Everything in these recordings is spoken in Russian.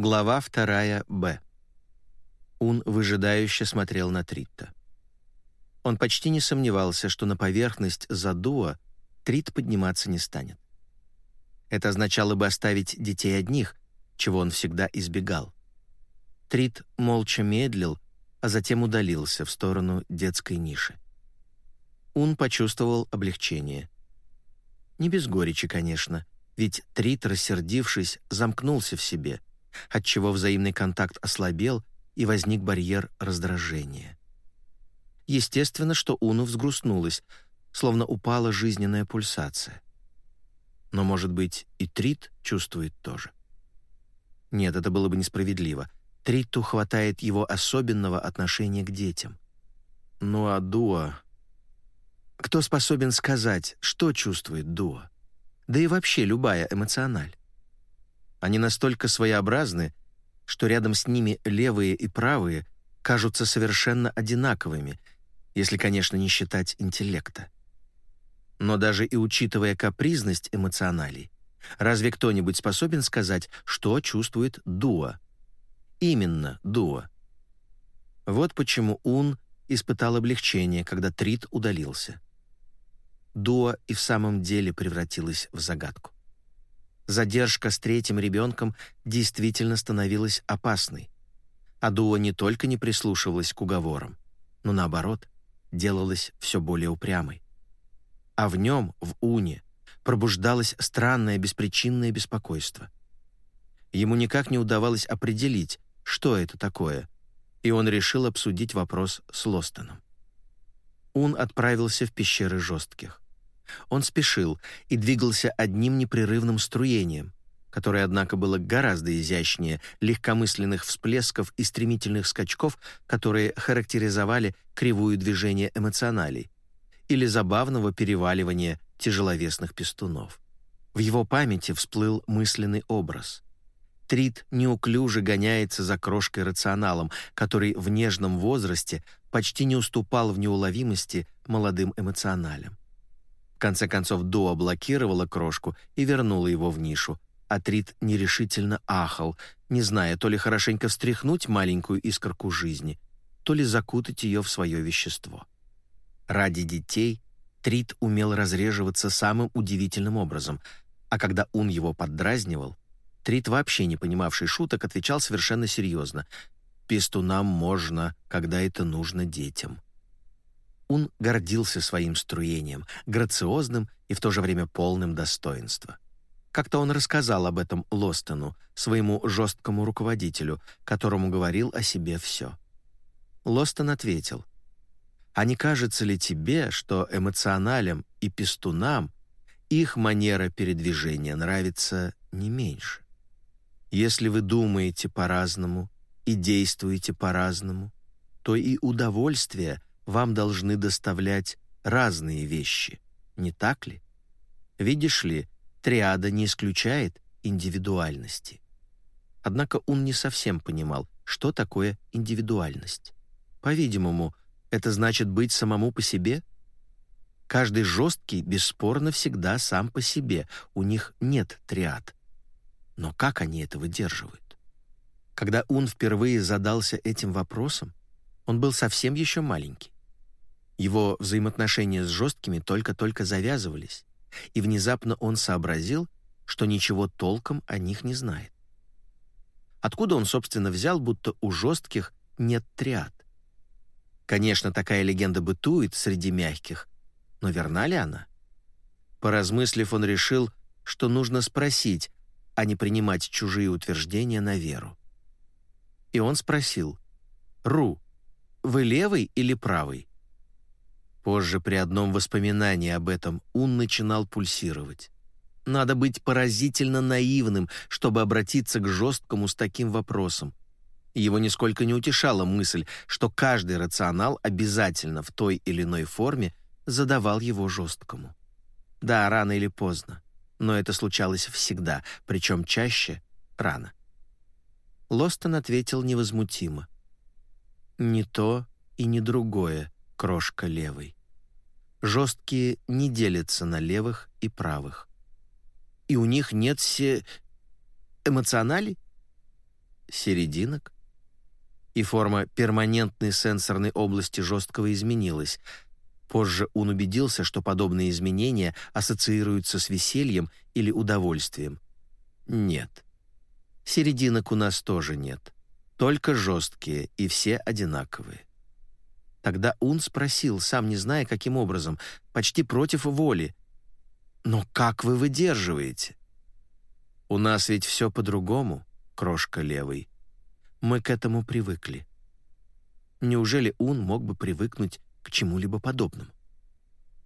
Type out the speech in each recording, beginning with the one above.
Глава вторая Б. Ун выжидающе смотрел на Тритта. Он почти не сомневался, что на поверхность Задуа Трит подниматься не станет. Это означало бы оставить детей одних, чего он всегда избегал. Трит молча медлил, а затем удалился в сторону детской ниши. Ун почувствовал облегчение. Не без горечи, конечно, ведь Трит, рассердившись, замкнулся в себе, отчего взаимный контакт ослабел и возник барьер раздражения. Естественно, что Уну взгрустнулась, словно упала жизненная пульсация. Но, может быть, и Трит чувствует тоже. Нет, это было бы несправедливо. Триту хватает его особенного отношения к детям. Ну а Дуа... Кто способен сказать, что чувствует Дуа? Да и вообще любая эмоциональ. Они настолько своеобразны, что рядом с ними левые и правые кажутся совершенно одинаковыми, если, конечно, не считать интеллекта. Но даже и учитывая капризность эмоционалей, разве кто-нибудь способен сказать, что чувствует Дуа? Именно Дуа. Вот почему Ун испытал облегчение, когда Трит удалился. Дуа и в самом деле превратилась в загадку. Задержка с третьим ребенком действительно становилась опасной. А Дуа не только не прислушивалась к уговорам, но наоборот, делалась все более упрямой а в нем, в Уне, пробуждалось странное беспричинное беспокойство. Ему никак не удавалось определить, что это такое, и он решил обсудить вопрос с Лостоном. Ун отправился в пещеры жестких. Он спешил и двигался одним непрерывным струением, которое, однако, было гораздо изящнее легкомысленных всплесков и стремительных скачков, которые характеризовали кривую движения эмоционалей, или забавного переваливания тяжеловесных пестунов. В его памяти всплыл мысленный образ. Трит неуклюже гоняется за крошкой-рационалом, который в нежном возрасте почти не уступал в неуловимости молодым эмоционалям. Конце концов, Дуа блокировала крошку и вернула его в нишу, а Трит нерешительно ахал, не зная то ли хорошенько встряхнуть маленькую искорку жизни, то ли закутать ее в свое вещество. Ради детей Трит умел разреживаться самым удивительным образом, а когда Ун его поддразнивал, Трит, вообще не понимавший шуток, отвечал совершенно серьезно. «Пестунам можно, когда это нужно детям». Ун гордился своим струением, грациозным и в то же время полным достоинства. Как-то он рассказал об этом Лостону, своему жесткому руководителю, которому говорил о себе все. Лостон ответил — а не кажется ли тебе, что эмоционалям и пестунам их манера передвижения нравится не меньше? Если вы думаете по-разному и действуете по-разному, то и удовольствия вам должны доставлять разные вещи, не так ли? Видишь ли, триада не исключает индивидуальности. Однако он не совсем понимал, что такое индивидуальность. По-видимому, это значит быть самому по себе? Каждый жесткий, бесспорно, всегда сам по себе. У них нет триад. Но как они это выдерживают? Когда он впервые задался этим вопросом, он был совсем еще маленький. Его взаимоотношения с жесткими только-только завязывались, и внезапно он сообразил, что ничего толком о них не знает. Откуда он, собственно, взял, будто у жестких нет триад? Конечно, такая легенда бытует среди мягких, но верна ли она? Поразмыслив, он решил, что нужно спросить, а не принимать чужие утверждения на веру. И он спросил, «Ру, вы левый или правый?» Позже при одном воспоминании об этом Ун начинал пульсировать. Надо быть поразительно наивным, чтобы обратиться к жесткому с таким вопросом. Его нисколько не утешала мысль, что каждый рационал обязательно в той или иной форме задавал его жесткому. Да, рано или поздно, но это случалось всегда, причем чаще рано. Лостон ответил невозмутимо. «Не то и не другое, крошка левой. Жесткие не делятся на левых и правых. И у них нет все эмоционалей? серединок? И форма перманентной сенсорной области жесткого изменилась. Позже он убедился, что подобные изменения ассоциируются с весельем или удовольствием. Нет. Серединок у нас тоже нет. Только жесткие, и все одинаковые. Тогда Ун спросил, сам не зная, каким образом, почти против воли. «Но как вы выдерживаете?» «У нас ведь все по-другому, крошка левый. Мы к этому привыкли». Неужели Ун мог бы привыкнуть к чему-либо подобному?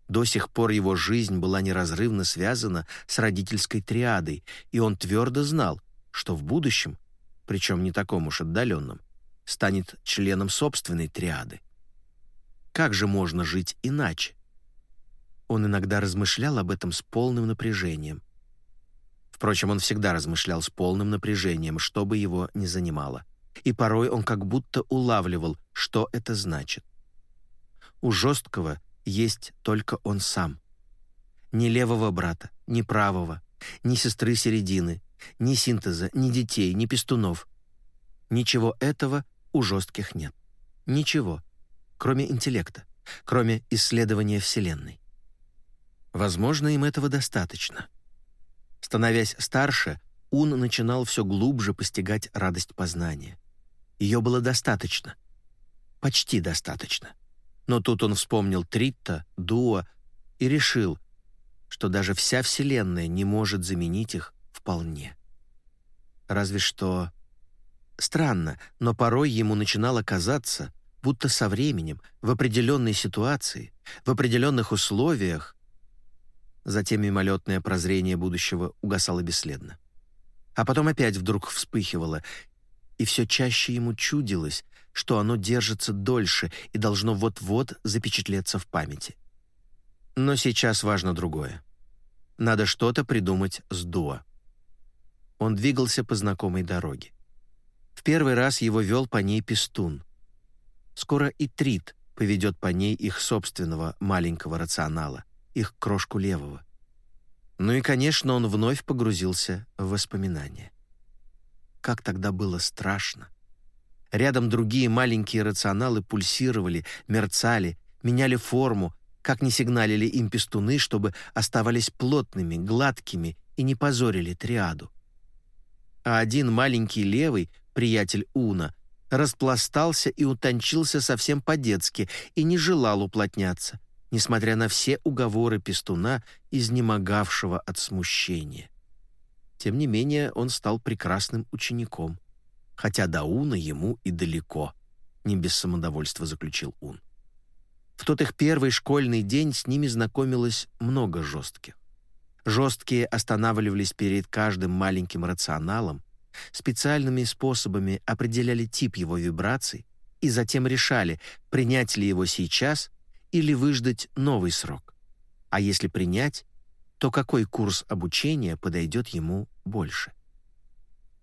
До сих пор его жизнь была неразрывно связана с родительской триадой, и он твердо знал, что в будущем, причем не таком уж отдаленном, станет членом собственной триады. Как же можно жить иначе? Он иногда размышлял об этом с полным напряжением. Впрочем, он всегда размышлял с полным напряжением, что бы его ни занимало. И порой он как будто улавливал, что это значит. У жесткого есть только он сам. Ни левого брата, ни правого, ни сестры середины, ни синтеза, ни детей, ни пестунов. Ничего этого у жестких нет. Ничего кроме интеллекта, кроме исследования Вселенной. Возможно, им этого достаточно. Становясь старше, Ун начинал все глубже постигать радость познания. Ее было достаточно. Почти достаточно. Но тут он вспомнил Тритта, Дуа и решил, что даже вся Вселенная не может заменить их вполне. Разве что... Странно, но порой ему начинало казаться, будто со временем, в определенной ситуации, в определенных условиях. Затем мимолетное прозрение будущего угасало бесследно. А потом опять вдруг вспыхивало, и все чаще ему чудилось, что оно держится дольше и должно вот-вот запечатлеться в памяти. Но сейчас важно другое. Надо что-то придумать с Дуа. Он двигался по знакомой дороге. В первый раз его вел по ней пестун — Скоро и Трит поведет по ней их собственного маленького рационала, их крошку левого. Ну и, конечно, он вновь погрузился в воспоминания. Как тогда было страшно. Рядом другие маленькие рационалы пульсировали, мерцали, меняли форму, как не сигналили им пестуны, чтобы оставались плотными, гладкими и не позорили триаду. А один маленький левый, приятель Уна, распластался и утончился совсем по-детски и не желал уплотняться, несмотря на все уговоры пестуна, изнемогавшего от смущения. Тем не менее, он стал прекрасным учеником, хотя до Уна ему и далеко, не без самодовольства заключил Ун. В тот их первый школьный день с ними знакомилось много жестких. Жесткие останавливались перед каждым маленьким рационалом, специальными способами определяли тип его вибраций и затем решали, принять ли его сейчас или выждать новый срок. А если принять, то какой курс обучения подойдет ему больше?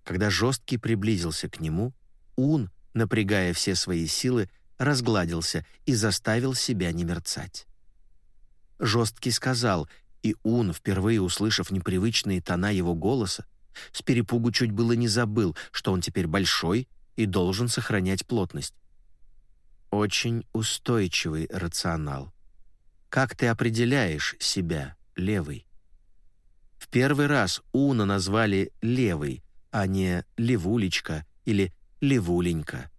Когда жесткий приблизился к нему, Ун, напрягая все свои силы, разгладился и заставил себя не мерцать. Жесткий сказал, и Ун, впервые услышав непривычные тона его голоса, с перепугу чуть было не забыл, что он теперь большой и должен сохранять плотность. Очень устойчивый рационал. Как ты определяешь себя, левый? В первый раз Уна назвали левый, а не левулечка или левуленька.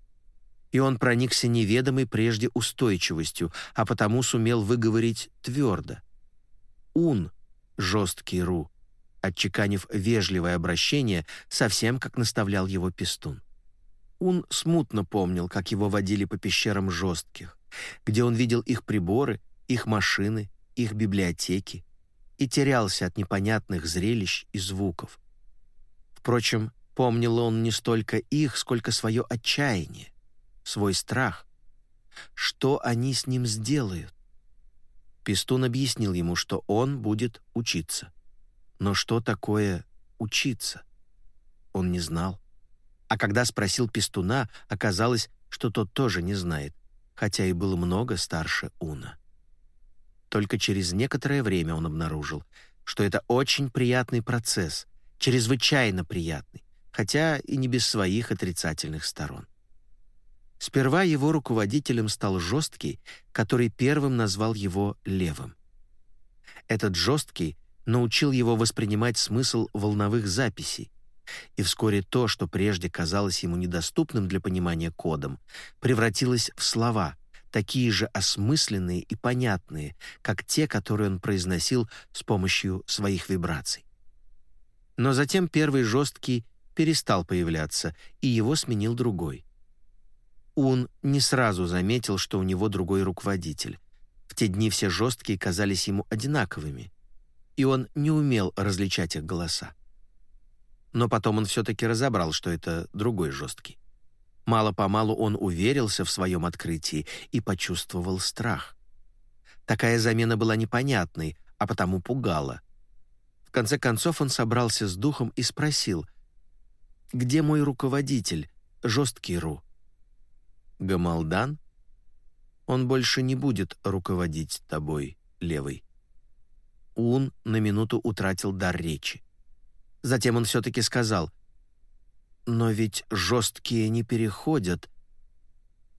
И он проникся неведомой прежде устойчивостью, а потому сумел выговорить твердо. Ун — жесткий ру, отчеканив вежливое обращение, совсем как наставлял его пестун. Он смутно помнил, как его водили по пещерам жестких, где он видел их приборы, их машины, их библиотеки и терялся от непонятных зрелищ и звуков. Впрочем, помнил он не столько их, сколько свое отчаяние, свой страх. Что они с ним сделают? Пестун объяснил ему, что он будет учиться — но что такое учиться? Он не знал. А когда спросил Пестуна, оказалось, что тот тоже не знает, хотя и был много старше Уна. Только через некоторое время он обнаружил, что это очень приятный процесс, чрезвычайно приятный, хотя и не без своих отрицательных сторон. Сперва его руководителем стал жесткий, который первым назвал его левым. Этот жесткий научил его воспринимать смысл волновых записей, и вскоре то, что прежде казалось ему недоступным для понимания кодом, превратилось в слова, такие же осмысленные и понятные, как те, которые он произносил с помощью своих вибраций. Но затем первый жесткий перестал появляться, и его сменил другой. Он не сразу заметил, что у него другой руководитель. В те дни все жесткие казались ему одинаковыми, и он не умел различать их голоса. Но потом он все-таки разобрал, что это другой жесткий. Мало-помалу он уверился в своем открытии и почувствовал страх. Такая замена была непонятной, а потому пугала. В конце концов он собрался с духом и спросил, «Где мой руководитель, жесткий Ру?» «Гамалдан? Он больше не будет руководить тобой, левый». Ун на минуту утратил дар речи. Затем он все-таки сказал, «Но ведь жесткие не переходят».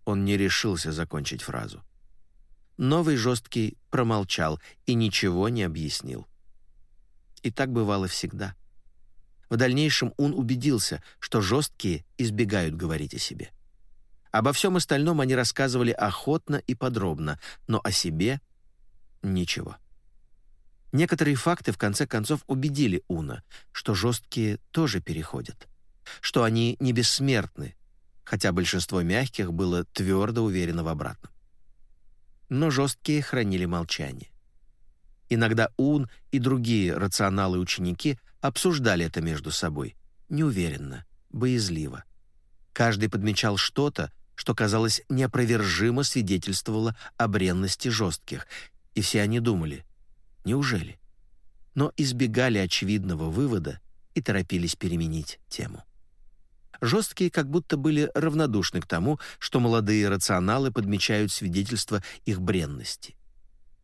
Он не решился закончить фразу. Новый жесткий промолчал и ничего не объяснил. И так бывало всегда. В дальнейшем он убедился, что жесткие избегают говорить о себе. Обо всем остальном они рассказывали охотно и подробно, но о себе — ничего. Некоторые факты в конце концов убедили Уна, что жесткие тоже переходят, что они не бессмертны, хотя большинство мягких было твердо уверено в обратном. Но жесткие хранили молчание. Иногда Ун и другие рационалы-ученики обсуждали это между собой, неуверенно, боязливо. Каждый подмечал что-то, что, казалось, неопровержимо свидетельствовало о бренности жестких, и все они думали — Неужели? Но избегали очевидного вывода и торопились переменить тему. Жесткие как будто были равнодушны к тому, что молодые рационалы подмечают свидетельства их бренности.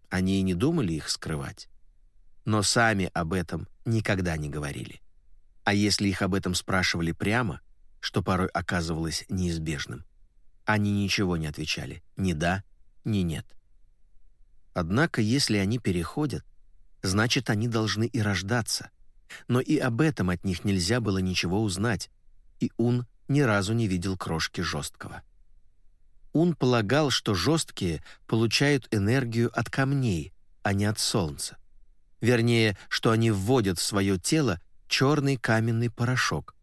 Они и не думали их скрывать. Но сами об этом никогда не говорили. А если их об этом спрашивали прямо, что порой оказывалось неизбежным, они ничего не отвечали, ни да, ни нет. Однако, если они переходят, значит, они должны и рождаться. Но и об этом от них нельзя было ничего узнать, и Ун ни разу не видел крошки жесткого. Ун полагал, что жесткие получают энергию от камней, а не от солнца. Вернее, что они вводят в свое тело черный каменный порошок.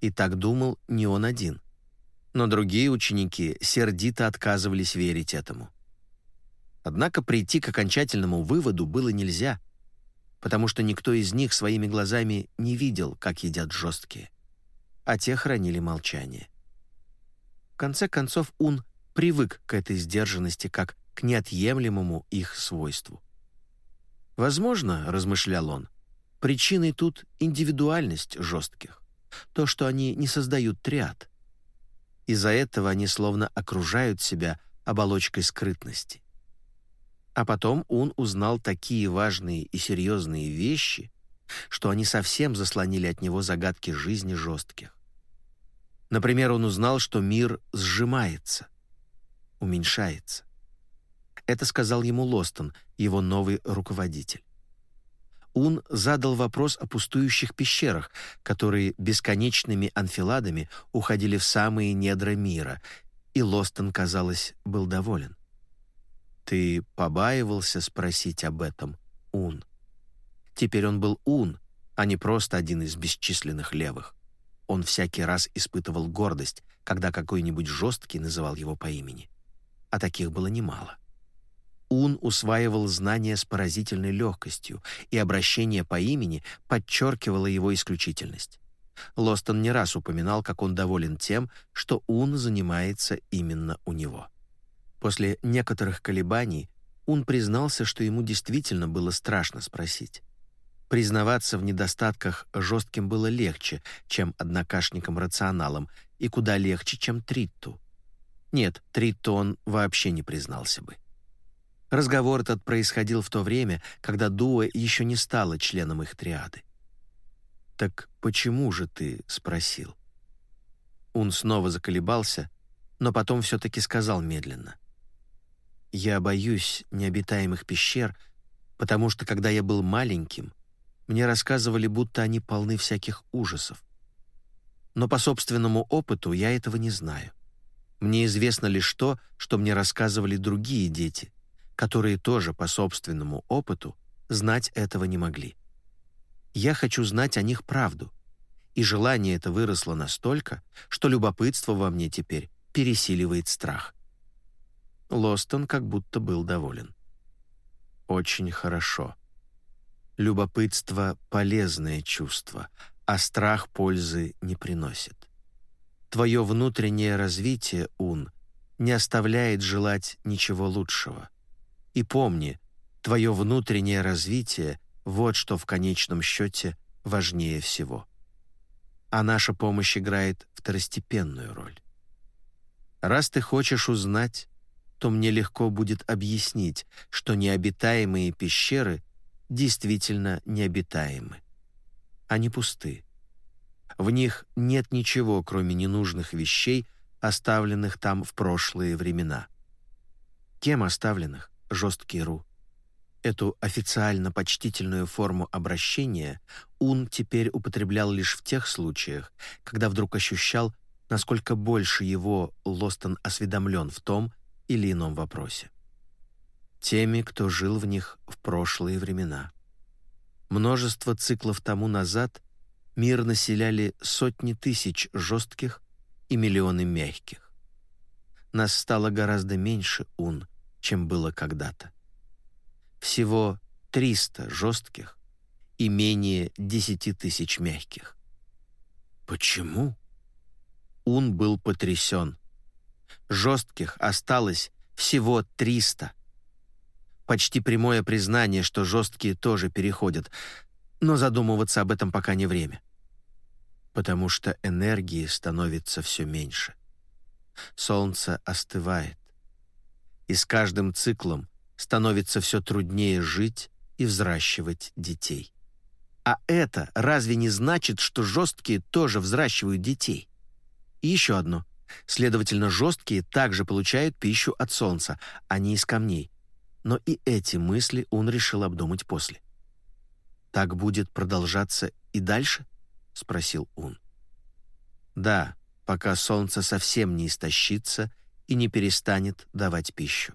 И так думал не он один. Но другие ученики сердито отказывались верить этому. Однако прийти к окончательному выводу было нельзя, потому что никто из них своими глазами не видел, как едят жесткие, а те хранили молчание. В конце концов, Ун привык к этой сдержанности как к неотъемлемому их свойству. Возможно, размышлял он, причиной тут индивидуальность жестких, то, что они не создают триад. Из-за этого они словно окружают себя оболочкой скрытности. А потом он узнал такие важные и серьезные вещи, что они совсем заслонили от него загадки жизни жестких. Например, он узнал, что мир сжимается, уменьшается. Это сказал ему Лостон, его новый руководитель. Ун задал вопрос о пустующих пещерах, которые бесконечными анфиладами уходили в самые недра мира, и Лостон, казалось, был доволен. Ты побаивался спросить об этом, Ун. Теперь он был Ун, а не просто один из бесчисленных левых. Он всякий раз испытывал гордость, когда какой-нибудь жесткий называл его по имени. А таких было немало. Ун усваивал знания с поразительной легкостью, и обращение по имени подчеркивало его исключительность. Лостон не раз упоминал, как он доволен тем, что Ун занимается именно у него. После некоторых колебаний он признался, что ему действительно было страшно спросить. Признаваться в недостатках жестким было легче, чем однокашникам-рационалам, и куда легче, чем Тритту. Нет, Тритту он вообще не признался бы. Разговор этот происходил в то время, когда Дуа еще не стала членом их триады. «Так почему же ты спросил?» Он снова заколебался, но потом все-таки сказал медленно. «Я боюсь необитаемых пещер, потому что, когда я был маленьким, мне рассказывали, будто они полны всяких ужасов. Но по собственному опыту я этого не знаю. Мне известно лишь то, что мне рассказывали другие дети, которые тоже по собственному опыту знать этого не могли. Я хочу знать о них правду, и желание это выросло настолько, что любопытство во мне теперь пересиливает страх. Лостон как будто был доволен. Очень хорошо. Любопытство — полезное чувство, а страх пользы не приносит. Твое внутреннее развитие, Ун, не оставляет желать ничего лучшего. И помни, твое внутреннее развитие — вот что в конечном счете важнее всего. А наша помощь играет второстепенную роль. Раз ты хочешь узнать, то мне легко будет объяснить, что необитаемые пещеры действительно необитаемы. Они пусты. В них нет ничего, кроме ненужных вещей, оставленных там в прошлые времена. Кем оставленных? Жесткий Ру. Эту официально почтительную форму обращения Ун теперь употреблял лишь в тех случаях, когда вдруг ощущал, насколько больше его Лостон осведомлен в том или ином вопросе. Теми, кто жил в них в прошлые времена. Множество циклов тому назад мир населяли сотни тысяч жестких и миллионы мягких. Нас стало гораздо меньше ун, чем было когда-то. Всего 300 жестких и менее 10 тысяч мягких. Почему? Ун был потрясен. Жестких осталось всего 300. Почти прямое признание, что жесткие тоже переходят, но задумываться об этом пока не время потому что энергии становится все меньше. Солнце остывает, и с каждым циклом становится все труднее жить и взращивать детей. А это разве не значит, что жесткие тоже взращивают детей? И еще одно. Следовательно, жесткие также получают пищу от солнца, а не из камней. Но и эти мысли он решил обдумать после. Так будет продолжаться и дальше? — спросил он. «Да, пока солнце совсем не истощится и не перестанет давать пищу.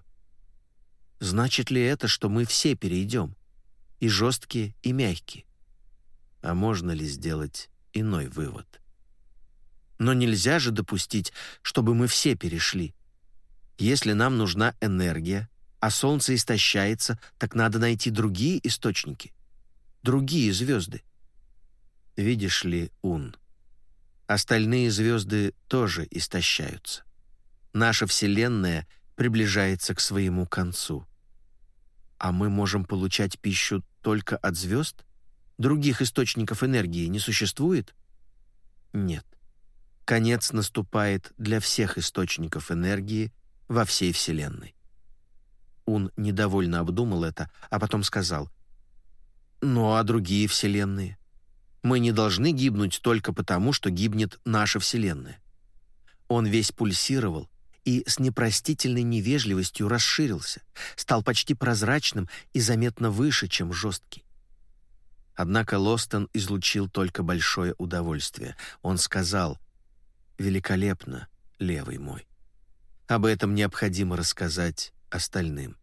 Значит ли это, что мы все перейдем? И жесткие, и мягкие? А можно ли сделать иной вывод? Но нельзя же допустить, чтобы мы все перешли. Если нам нужна энергия, а солнце истощается, так надо найти другие источники, другие звезды. Видишь ли, Ун, остальные звезды тоже истощаются. Наша Вселенная приближается к своему концу. А мы можем получать пищу только от звезд? Других источников энергии не существует? Нет. Конец наступает для всех источников энергии во всей Вселенной. Ун недовольно обдумал это, а потом сказал, «Ну а другие Вселенные? Мы не должны гибнуть только потому, что гибнет наша Вселенная. Он весь пульсировал и с непростительной невежливостью расширился, стал почти прозрачным и заметно выше, чем жесткий. Однако Лостон излучил только большое удовольствие. Он сказал «Великолепно, левый мой». Об этом необходимо рассказать остальным.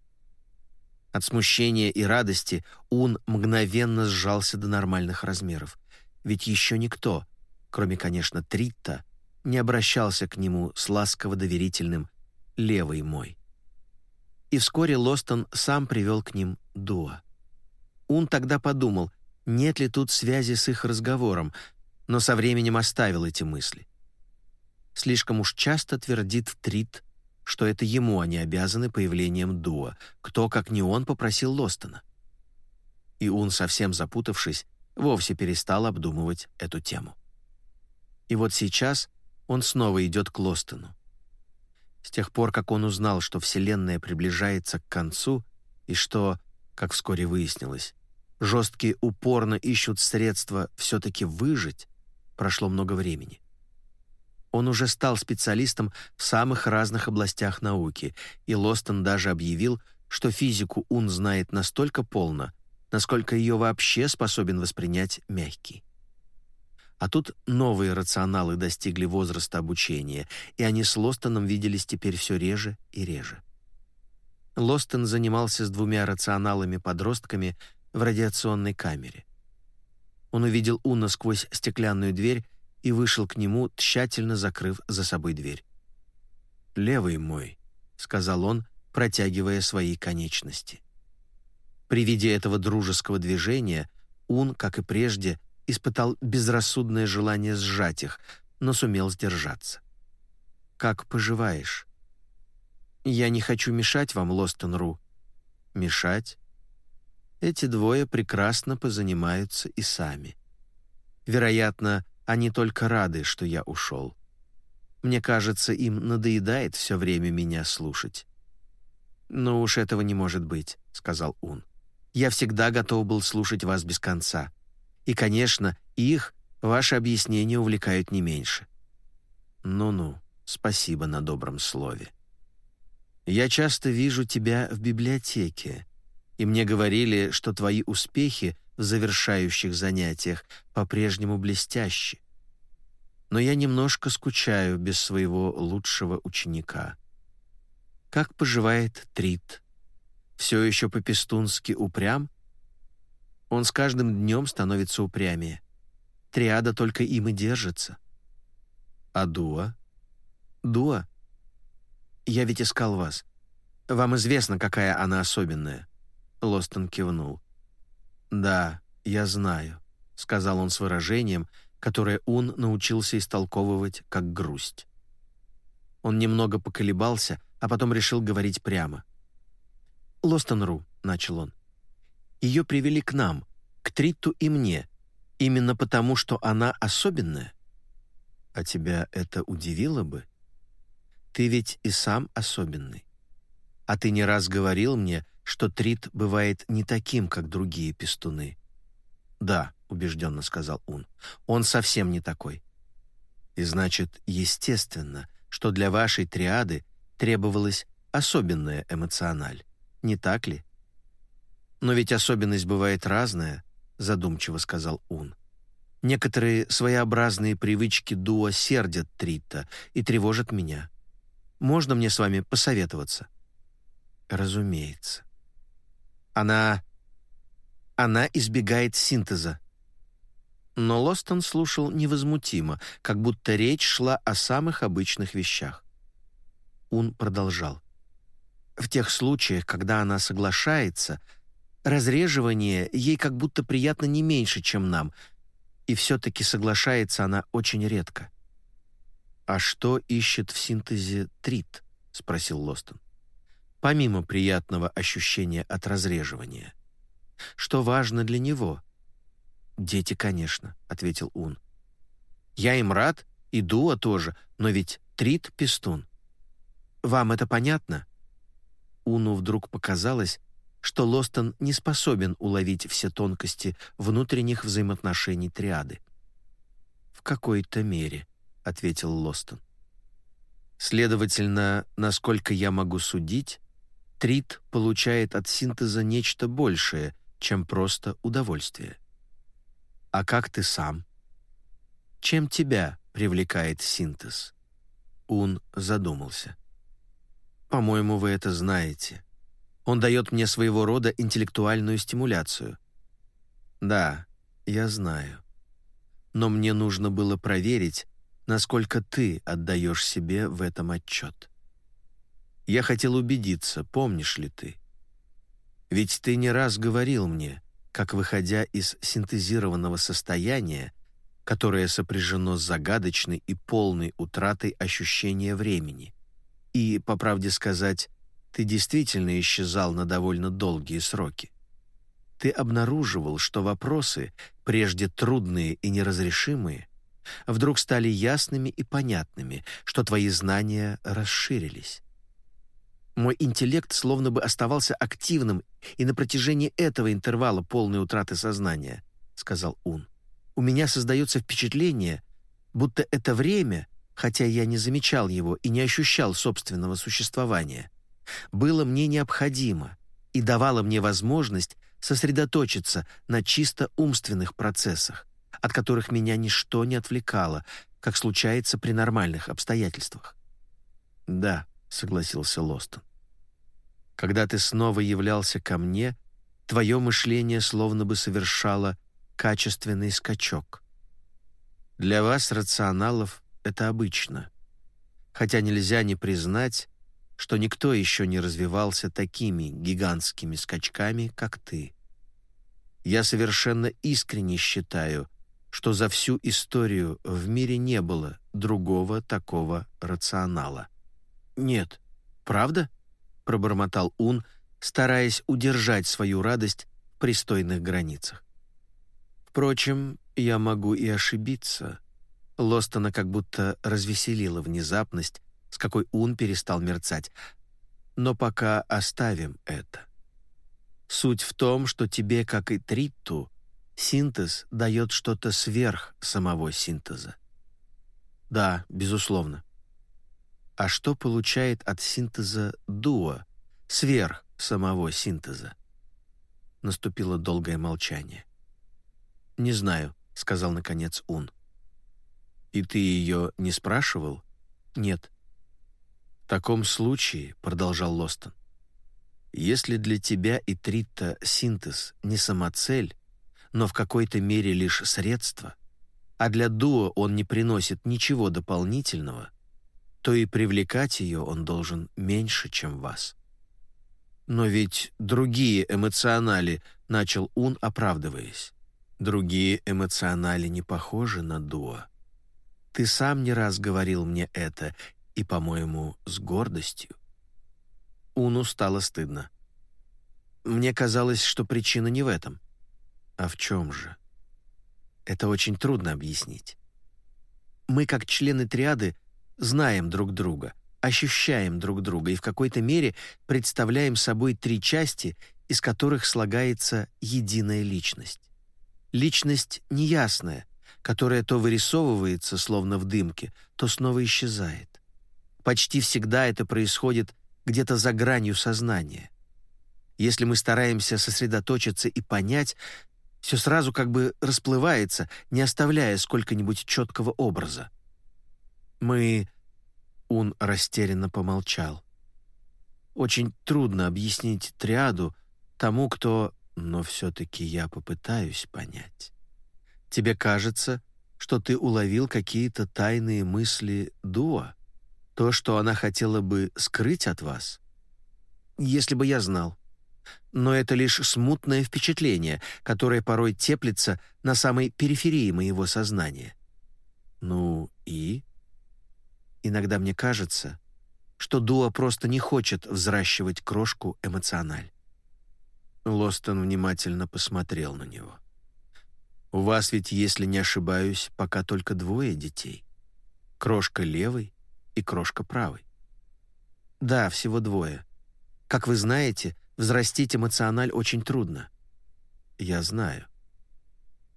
От смущения и радости Ун мгновенно сжался до нормальных размеров ведь еще никто, кроме, конечно, Тритта, не обращался к нему с ласково-доверительным «левый мой». И вскоре Лостон сам привел к ним Дуа. Он тогда подумал, нет ли тут связи с их разговором, но со временем оставил эти мысли. Слишком уж часто твердит Трит, что это ему они обязаны появлением Дуа, кто, как не он, попросил Лостона. И он, совсем запутавшись, вовсе перестал обдумывать эту тему. И вот сейчас он снова идет к Лостону. С тех пор, как он узнал, что Вселенная приближается к концу и что, как вскоре выяснилось, жесткие упорно ищут средства все-таки выжить, прошло много времени. Он уже стал специалистом в самых разных областях науки, и Лостон даже объявил, что физику он знает настолько полно, насколько ее вообще способен воспринять мягкий. А тут новые рационалы достигли возраста обучения, и они с Лостоном виделись теперь все реже и реже. Лостон занимался с двумя рационалами-подростками в радиационной камере. Он увидел Уна сквозь стеклянную дверь и вышел к нему, тщательно закрыв за собой дверь. «Левый мой», — сказал он, протягивая свои конечности. При виде этого дружеского движения Ун, как и прежде, испытал безрассудное желание сжать их, но сумел сдержаться. «Как поживаешь?» «Я не хочу мешать вам, Лостон-Ру». «Мешать?» Эти двое прекрасно позанимаются и сами. Вероятно, они только рады, что я ушел. Мне кажется, им надоедает все время меня слушать. «Но уж этого не может быть», — сказал он. «Я всегда готов был слушать вас без конца. И, конечно, их ваши объяснения увлекают не меньше». «Ну-ну, спасибо на добром слове». «Я часто вижу тебя в библиотеке, и мне говорили, что твои успехи завершающих занятиях по-прежнему блестящи. Но я немножко скучаю без своего лучшего ученика. Как поживает Трит? Все еще по-пестунски упрям? Он с каждым днем становится упрямее. Триада только им и держится. А Дуа? Дуа? Я ведь искал вас. Вам известно, какая она особенная. Лостон кивнул. «Да, я знаю», — сказал он с выражением, которое он научился истолковывать как грусть. Он немного поколебался, а потом решил говорить прямо. «Лостон-Ру», — начал он, — «ее привели к нам, к Тритту и мне, именно потому, что она особенная». «А тебя это удивило бы? Ты ведь и сам особенный. А ты не раз говорил мне, что Трит бывает не таким, как другие пестуны. «Да», — убежденно сказал он, — «он совсем не такой». И значит, естественно, что для вашей триады требовалась особенная эмоциональ, не так ли? «Но ведь особенность бывает разная», — задумчиво сказал он. «Некоторые своеобразные привычки дуа сердят Трита и тревожат меня. Можно мне с вами посоветоваться?» «Разумеется». Она... она избегает синтеза. Но Лостон слушал невозмутимо, как будто речь шла о самых обычных вещах. Он продолжал. В тех случаях, когда она соглашается, разреживание ей как будто приятно не меньше, чем нам, и все-таки соглашается она очень редко. «А что ищет в синтезе трит?» — спросил Лостон помимо приятного ощущения от разреживания. Что важно для него? «Дети, конечно», — ответил он. «Я им рад, и Дуа тоже, но ведь Трит — пестун. Вам это понятно?» Уну вдруг показалось, что Лостон не способен уловить все тонкости внутренних взаимоотношений триады. «В какой-то мере», — ответил Лостон. «Следовательно, насколько я могу судить, Трит получает от синтеза нечто большее, чем просто удовольствие. А как ты сам? Чем тебя привлекает синтез? Ун задумался. По-моему, вы это знаете. Он дает мне своего рода интеллектуальную стимуляцию. Да, я знаю. Но мне нужно было проверить, насколько ты отдаешь себе в этом отчет. Я хотел убедиться, помнишь ли ты? Ведь ты не раз говорил мне, как, выходя из синтезированного состояния, которое сопряжено с загадочной и полной утратой ощущения времени. И, по правде сказать, ты действительно исчезал на довольно долгие сроки. Ты обнаруживал, что вопросы, прежде трудные и неразрешимые, вдруг стали ясными и понятными, что твои знания расширились. Мой интеллект словно бы оставался активным и на протяжении этого интервала полной утраты сознания, сказал Ун. У меня создается впечатление, будто это время, хотя я не замечал его и не ощущал собственного существования, было мне необходимо и давало мне возможность сосредоточиться на чисто умственных процессах, от которых меня ничто не отвлекало, как случается при нормальных обстоятельствах. «Да», — согласился Лостон. «Когда ты снова являлся ко мне, твое мышление словно бы совершало качественный скачок. Для вас, рационалов, это обычно. Хотя нельзя не признать, что никто еще не развивался такими гигантскими скачками, как ты. Я совершенно искренне считаю, что за всю историю в мире не было другого такого рационала. «Нет, правда?» — пробормотал Ун, стараясь удержать свою радость в пристойных границах. Впрочем, я могу и ошибиться. Лостона как будто развеселила внезапность, с какой Ун перестал мерцать. Но пока оставим это. Суть в том, что тебе, как и Тритту, синтез дает что-то сверх самого синтеза. Да, безусловно. А что получает от синтеза дуо, сверх самого синтеза? Наступило долгое молчание. «Не знаю», — сказал наконец Ун. «И ты ее не спрашивал?» «Нет». «В таком случае», — продолжал Лостон, «если для тебя и Тритта синтез не самоцель, но в какой-то мере лишь средство, а для дуо он не приносит ничего дополнительного, то и привлекать ее он должен меньше, чем вас». «Но ведь другие эмоционали», — начал Ун, оправдываясь. «Другие эмоционали не похожи на дуо. Ты сам не раз говорил мне это, и, по-моему, с гордостью. Уну стало стыдно. Мне казалось, что причина не в этом. А в чем же? Это очень трудно объяснить. Мы, как члены триады, знаем друг друга, ощущаем друг друга и в какой-то мере представляем собой три части, из которых слагается единая личность. Личность неясная, которая то вырисовывается, словно в дымке, то снова исчезает. Почти всегда это происходит где-то за гранью сознания. Если мы стараемся сосредоточиться и понять, все сразу как бы расплывается, не оставляя сколько-нибудь четкого образа. Мы... Ун растерянно помолчал. Очень трудно объяснить триаду тому, кто... Но все-таки я попытаюсь понять. Тебе кажется, что ты уловил какие-то тайные мысли Дуа? То, что она хотела бы скрыть от вас? Если бы я знал. Но это лишь смутное впечатление, которое порой теплится на самой периферии моего сознания. Ну и? Иногда мне кажется, что Дуа просто не хочет взращивать крошку эмоциональ. Лостон внимательно посмотрел на него. «У вас ведь, если не ошибаюсь, пока только двое детей. Крошка левой и крошка правой. Да, всего двое. Как вы знаете, взрастить эмоциональ очень трудно. Я знаю.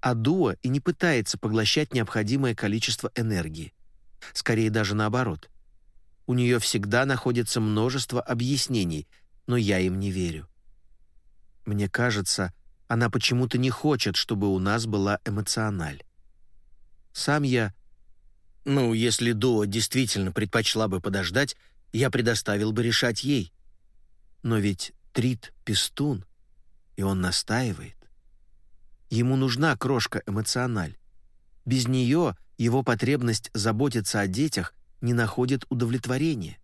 А дуа и не пытается поглощать необходимое количество энергии. Скорее даже наоборот. У нее всегда находится множество объяснений, но я им не верю. Мне кажется, она почему-то не хочет, чтобы у нас была эмоциональ. Сам я ну, если Дуо действительно предпочла бы подождать, я предоставил бы решать ей. Но ведь Трит — пестун, и он настаивает. Ему нужна крошка эмоциональ. Без нее его потребность заботиться о детях не находит удовлетворения.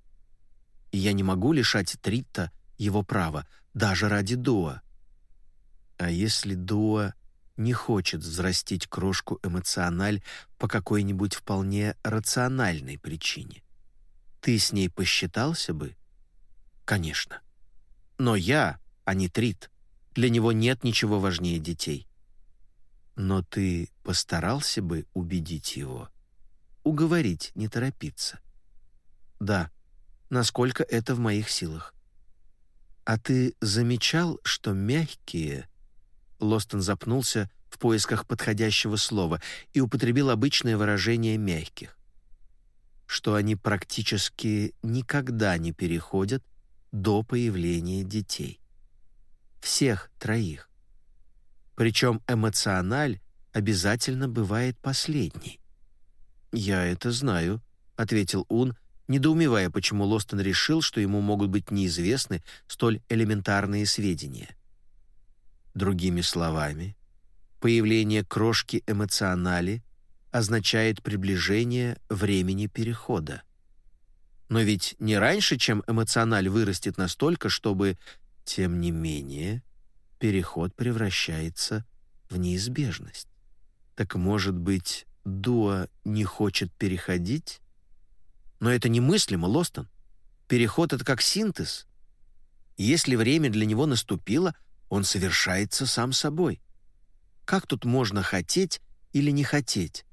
И я не могу лишать Тритта его права, даже ради Дуа. А если Дуа не хочет взрастить крошку эмоциональ по какой-нибудь вполне рациональной причине. Ты с ней посчитался бы? Конечно. Но я, а не Трит. Для него нет ничего важнее детей. Но ты постарался бы убедить его? Уговорить, не торопиться? Да, насколько это в моих силах. «А ты замечал, что мягкие...» Лостон запнулся в поисках подходящего слова и употребил обычное выражение «мягких». Что они практически никогда не переходят до появления детей. Всех троих. Причем эмоциональ обязательно бывает последней. «Я это знаю», — ответил Ун, недоумевая, почему Лостон решил, что ему могут быть неизвестны столь элементарные сведения. Другими словами, появление крошки эмоционали означает приближение времени перехода. Но ведь не раньше, чем эмоциональ вырастет настолько, чтобы, тем не менее, переход превращается в неизбежность. Так может быть, Дуа не хочет переходить? Но это немыслимо, Лостон. Переход — это как синтез. Если время для него наступило, он совершается сам собой. Как тут можно хотеть или не хотеть?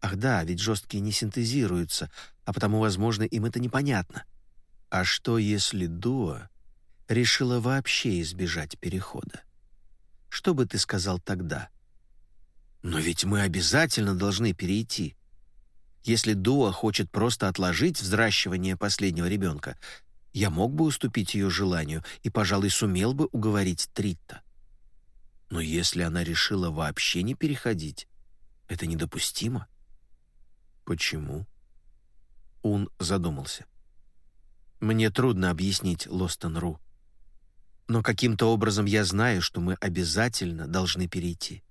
Ах да, ведь жесткие не синтезируются, а потому, возможно, им это непонятно. А что, если Дуа решила вообще избежать перехода? Что бы ты сказал тогда? Но ведь мы обязательно должны перейти. Если Дуа хочет просто отложить взращивание последнего ребенка, я мог бы уступить ее желанию и, пожалуй, сумел бы уговорить Тритта. Но если она решила вообще не переходить, это недопустимо. Почему? Он задумался. Мне трудно объяснить Лостон-Ру. Но каким-то образом я знаю, что мы обязательно должны перейти.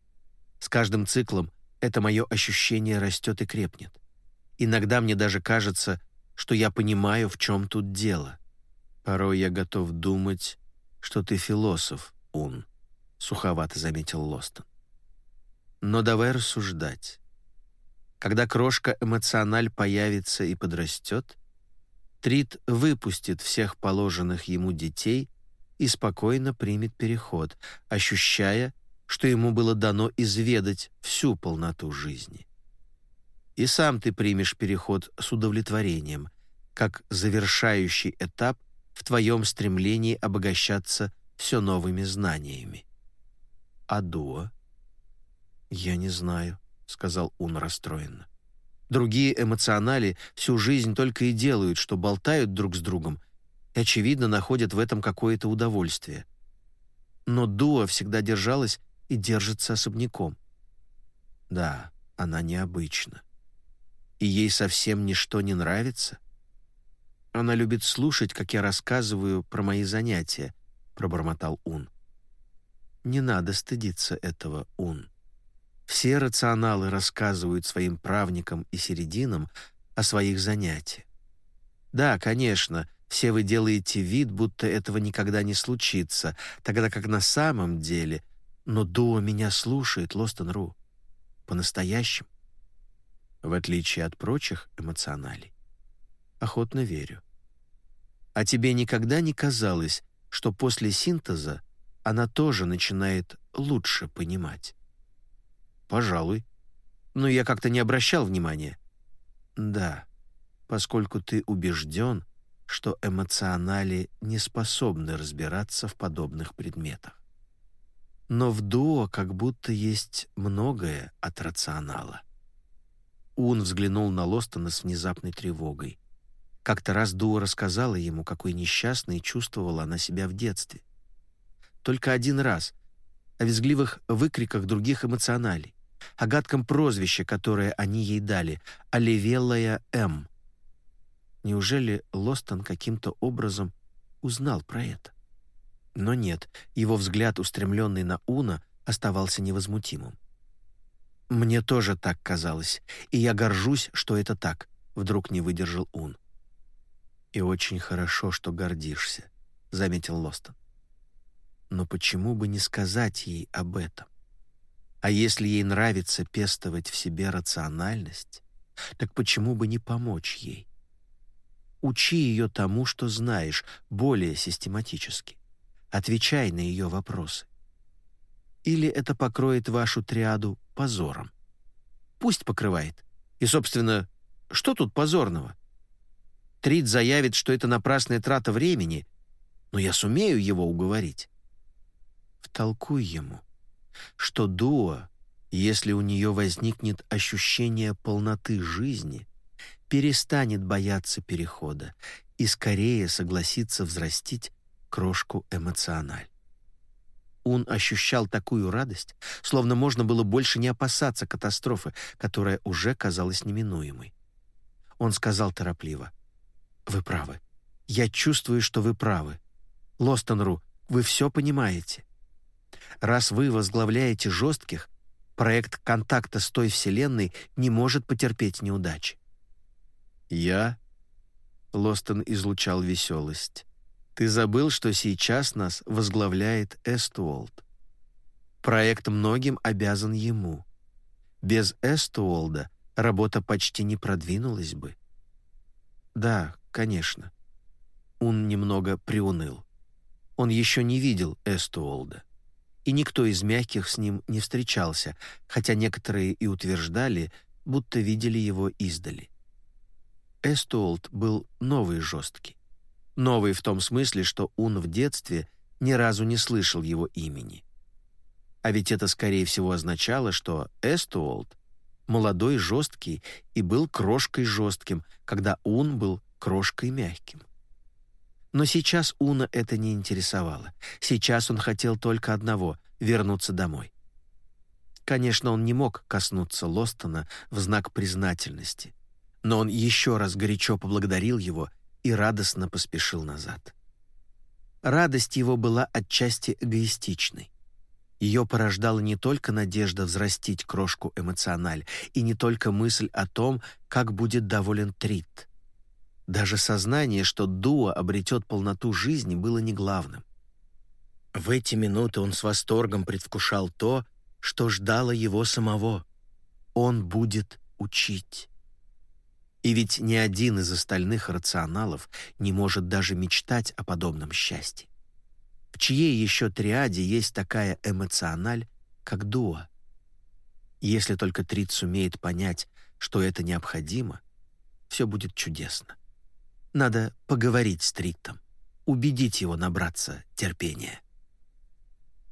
С каждым циклом это мое ощущение растет и крепнет. Иногда мне даже кажется, что я понимаю, в чем тут дело. Порой я готов думать, что ты философ, Ун, — суховато заметил Лостон. Но давай рассуждать. Когда крошка эмоциональ появится и подрастет, Трит выпустит всех положенных ему детей и спокойно примет переход, ощущая, что ему было дано изведать всю полноту жизни. И сам ты примешь переход с удовлетворением, как завершающий этап в твоем стремлении обогащаться все новыми знаниями. А Дуа? «Я не знаю», — сказал Ун расстроенно. Другие эмоционали всю жизнь только и делают, что болтают друг с другом и, очевидно, находят в этом какое-то удовольствие. Но Дуа всегда держалась и держится особняком. Да, она необычна. И ей совсем ничто не нравится. Она любит слушать, как я рассказываю про мои занятия, пробормотал Ун. Не надо стыдиться этого, Ун. Все рационалы рассказывают своим правникам и серединам о своих занятиях. Да, конечно, все вы делаете вид, будто этого никогда не случится, тогда как на самом деле... Но Дуо меня слушает, Лостон Ру. По-настоящему. В отличие от прочих эмоционалей. Охотно верю. А тебе никогда не казалось, что после синтеза она тоже начинает лучше понимать? Пожалуй. Но я как-то не обращал внимания. Да, поскольку ты убежден, что эмоционали не способны разбираться в подобных предметах. Но в дуо как будто есть многое от рационала. Ун взглянул на Лостона с внезапной тревогой. Как-то раз Дуо рассказала ему, какой несчастной чувствовала она себя в детстве. Только один раз, о визгливых выкриках других эмоционалей, о гадком прозвище, которое они ей дали, «Оливелая М», Неужели Лостон каким-то образом узнал про это? Но нет, его взгляд, устремленный на Уна, оставался невозмутимым. «Мне тоже так казалось, и я горжусь, что это так», — вдруг не выдержал Ун. «И очень хорошо, что гордишься», — заметил Лостон. «Но почему бы не сказать ей об этом? А если ей нравится пестовать в себе рациональность, так почему бы не помочь ей? Учи ее тому, что знаешь, более систематически. Отвечай на ее вопросы. Или это покроет вашу триаду позором? Пусть покрывает. И, собственно, что тут позорного? Трид заявит, что это напрасная трата времени, но я сумею его уговорить. Втолкуй ему, что дуо, если у нее возникнет ощущение полноты жизни, перестанет бояться перехода и скорее согласится взрастить крошку эмоциональ. Он ощущал такую радость, словно можно было больше не опасаться катастрофы, которая уже казалась неминуемой. Он сказал торопливо, «Вы правы. Я чувствую, что вы правы. Лостонру, вы все понимаете. Раз вы возглавляете жестких, проект контакта с той вселенной не может потерпеть неудачи». «Я?» Лостон излучал веселость. Ты забыл, что сейчас нас возглавляет Эстуолд. Проект многим обязан ему. Без Эстуолда работа почти не продвинулась бы. Да, конечно. Он немного приуныл. Он еще не видел Эстуолда. И никто из мягких с ним не встречался, хотя некоторые и утверждали, будто видели его издали. Эстуолд был новый жесткий. Новый в том смысле, что он в детстве ни разу не слышал его имени. А ведь это, скорее всего, означало, что Эстуолд молодой, жесткий и был крошкой жестким, когда он был крошкой мягким. Но сейчас Уна это не интересовало. Сейчас он хотел только одного — вернуться домой. Конечно, он не мог коснуться Лостона в знак признательности, но он еще раз горячо поблагодарил его и радостно поспешил назад. Радость его была отчасти эгоистичной. Ее порождала не только надежда взрастить крошку эмоциональ и не только мысль о том, как будет доволен Трит. Даже сознание, что Дуа обретет полноту жизни, было не главным. В эти минуты он с восторгом предвкушал то, что ждало его самого. Он будет учить. И ведь ни один из остальных рационалов не может даже мечтать о подобном счастье. В чьей еще триаде есть такая эмоциональ, как дуа? Если только Трит сумеет понять, что это необходимо, все будет чудесно. Надо поговорить с Триттом, убедить его набраться терпения.